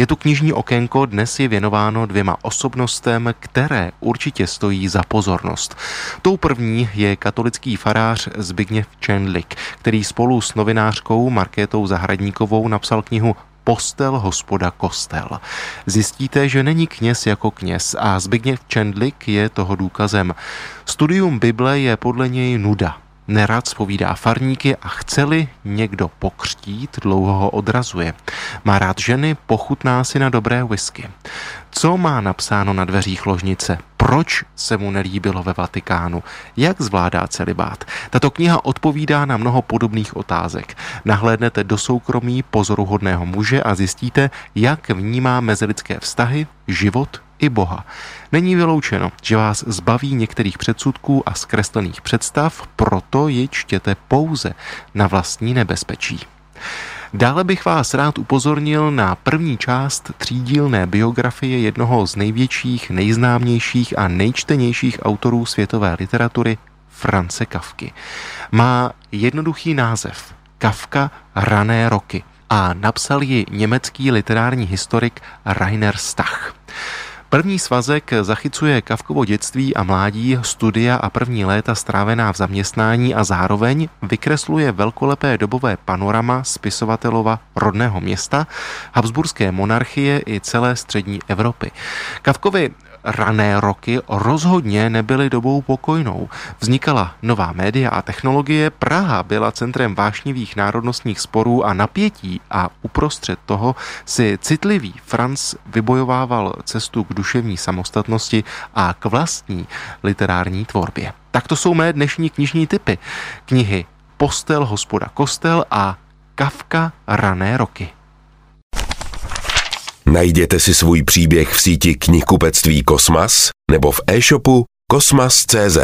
Je tu knižní okénko, dnes je věnováno dvěma osobnostem, které určitě stojí za pozornost. Tou první je katolický farář Zbigněv Čendlik, který spolu s novinářkou Markétou Zahradníkovou napsal knihu postel hospoda kostel. Zjistíte, že není kněz jako kněz a Zbigněv Čendlik je toho důkazem. Studium Bible je podle něj nuda, Nerad spovídá farníky a chceli někdo pokřtít, dlouho ho odrazuje. Má rád ženy, pochutná si na dobré whisky. Co má napsáno na dveřích ložnice? Proč se mu nelíbilo ve Vatikánu? Jak zvládá celibát? Tato kniha odpovídá na mnoho podobných otázek. Nahlédnete do soukromí pozoruhodného muže a zjistíte, jak vnímá mezilidské vztahy, život i Boha. Není vyloučeno, že vás zbaví některých předsudků a zkreslených představ, proto ji čtěte pouze na vlastní nebezpečí. Dále bych vás rád upozornil na první část třídílné biografie jednoho z největších, nejznámějších a nejčtenějších autorů světové literatury, France Kafky. Má jednoduchý název Kafka rané roky a napsal ji německý literární historik Rainer Stach. První svazek zachycuje Kavkovo dětství a mládí, studia a první léta strávená v zaměstnání a zároveň vykresluje velkolepé dobové panorama spisovatelova rodného města, Habsburské monarchie i celé střední Evropy. Kavkovi rané roky rozhodně nebyly dobou pokojnou. Vznikala nová média a technologie, Praha byla centrem vášnivých národnostních sporů a napětí a uprostřed toho si citlivý Franz vybojovával cestu k duševní samostatnosti a k vlastní literární tvorbě. Tak to jsou mé dnešní knižní typy. Knihy Postel, hospoda, kostel a Kafka rané roky. Najděte si svůj příběh v síti knihkupectví Kosmas nebo v e-shopu kosmas.cz.